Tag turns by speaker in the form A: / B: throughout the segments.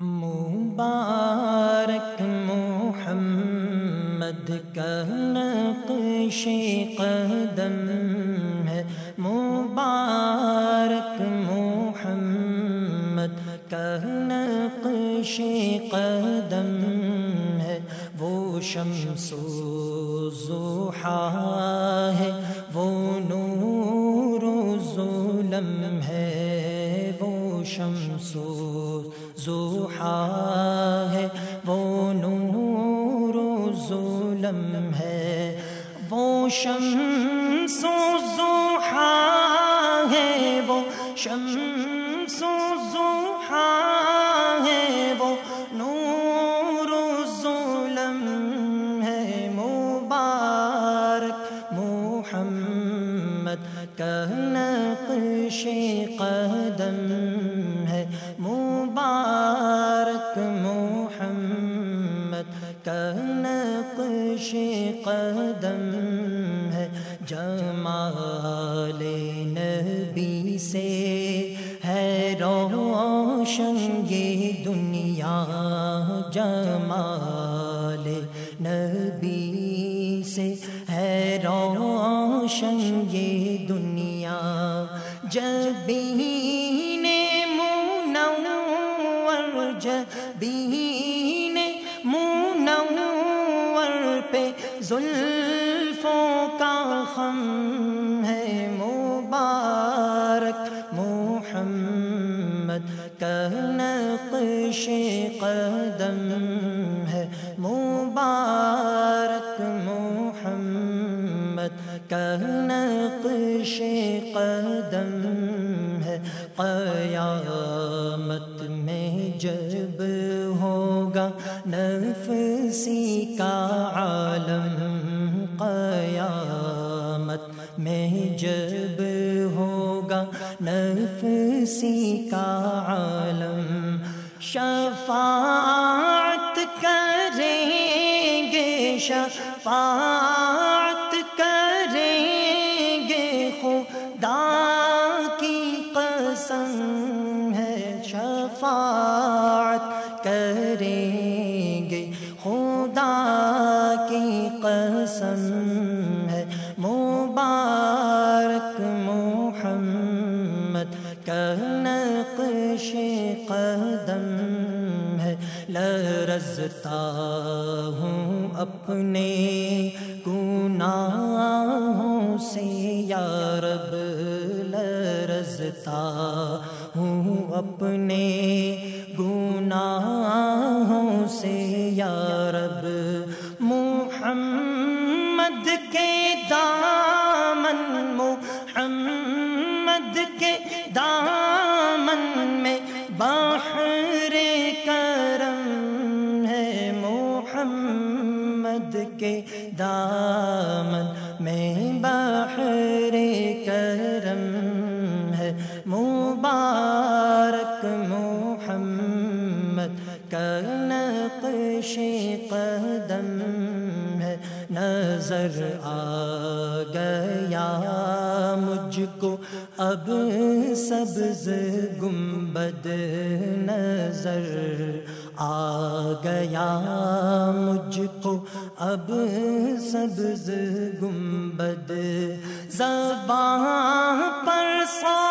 A: مبارک محمد کا نقش قدم ہے۔ مبارک محمد کا نقش قدم ہے۔ وہ شمس و زحا ہے۔ وہ نور و ظلم ہے۔ وہ شمس و ہے، وہ نور و ظلم ہے۔ وہ شمس و زوحا ہے، وہ شمس و زوحا ہے۔ وہ نور و ظلم ہے۔ مبارک محمد کا نقش قدم ہے روشن یہ دنیا جمال نبی سے ہے روشن یہ دنیا جب بین منور پہ زلفوں کا خم قدم ہے۔ مبارک محمد کا نقش قدم ہے۔ قیامت میں جب ہوگا نفسی کا عالم۔ قیامت میں جب ہوگا نفسی کا عالم۔ شفاعت کریں گے شفاعت نقش قدم ہے۔ لرزتا ہوں اپنے گناہوں سے۔ یا رب، لرزتا ہوں اپنے گناہوں سے۔ یا محمد کے دامن میں باہر کرم ہے۔ مبارک محمد کا نقش قدم ہے۔ نظر آ گیا مجھ کو اب سبز گنبد نظر آ گیا مجھ کو اب سبز گنبد زبان پر سا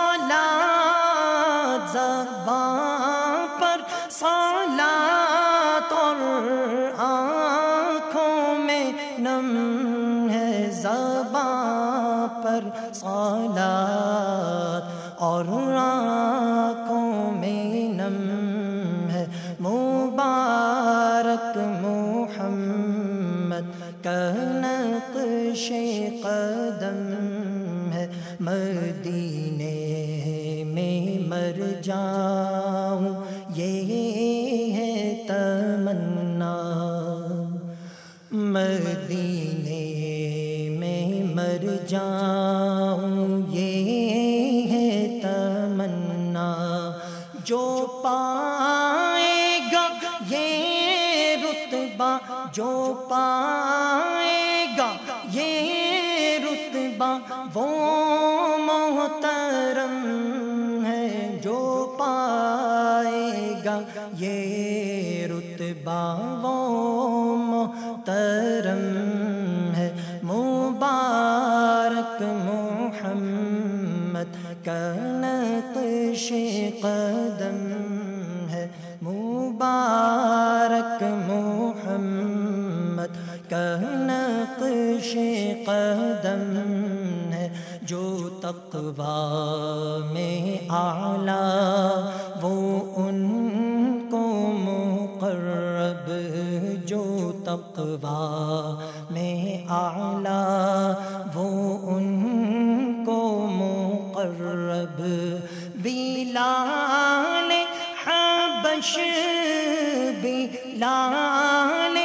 A: تمنا مدینے میں مر جاؤں، یہ ہے تمنا۔ جو پائے گا، یہ رتبہ۔ جو پائے گا، یہ رتبہ۔ وہ محترم ہے جو پائے گا گا، یہ رتبہ وہ محترم ہے۔ مبارک محمد کا قدم ہے۔ مبارک محمد کا قدم ہے۔ جو تقوا میں اعلیٰ وہ ان تقوا میں اعلیٰ وہ ان کو مقرب بلال حبش بلال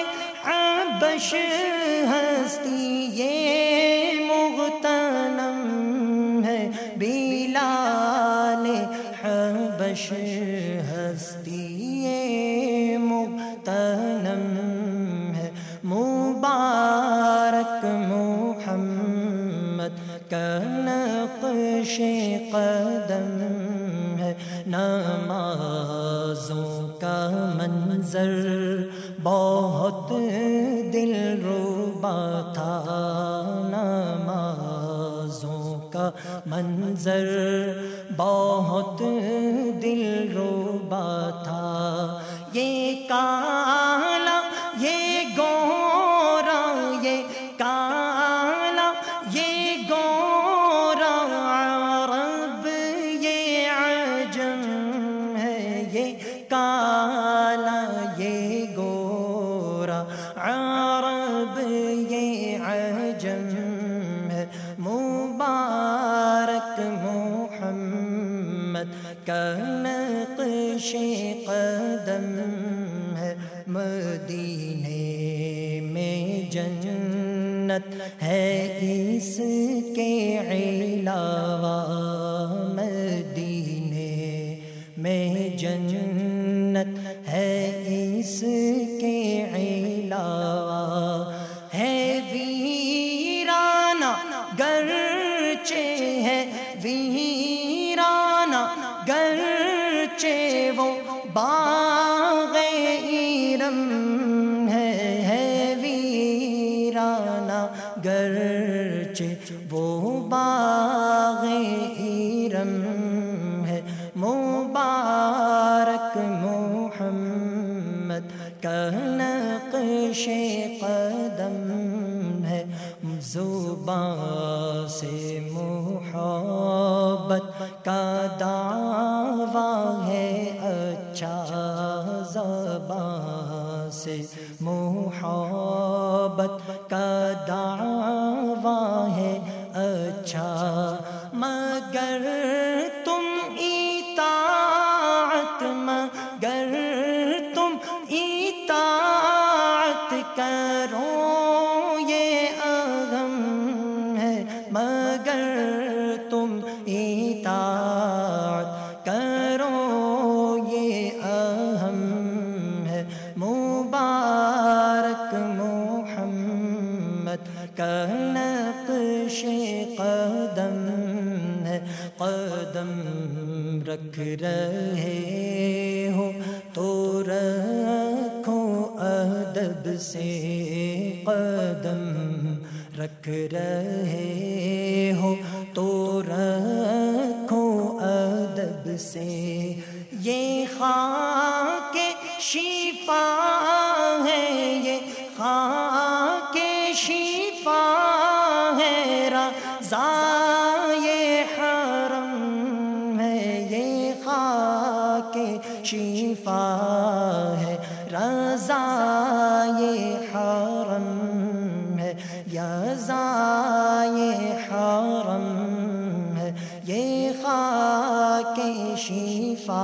A: حبش ہستی تھا نمازوں کا منظر بہت دل روبا تھا۔ کا نقش قدم ہے۔ مدینے میں جنت ہے، اس کے علاوہ مدینے میں جنت ہے، اس کے علاوہ وہ باغ ایرم ہے۔ مبارک محمد کا نقش قدم ہے۔ زبان سے محبت رہے ہو تو رکھو ادب سے قدم رکھ رہے ہو تو رکھو ادب سے یہ خاک شفا حرم ہے یا یہ حرم ہے یہ خاک شفا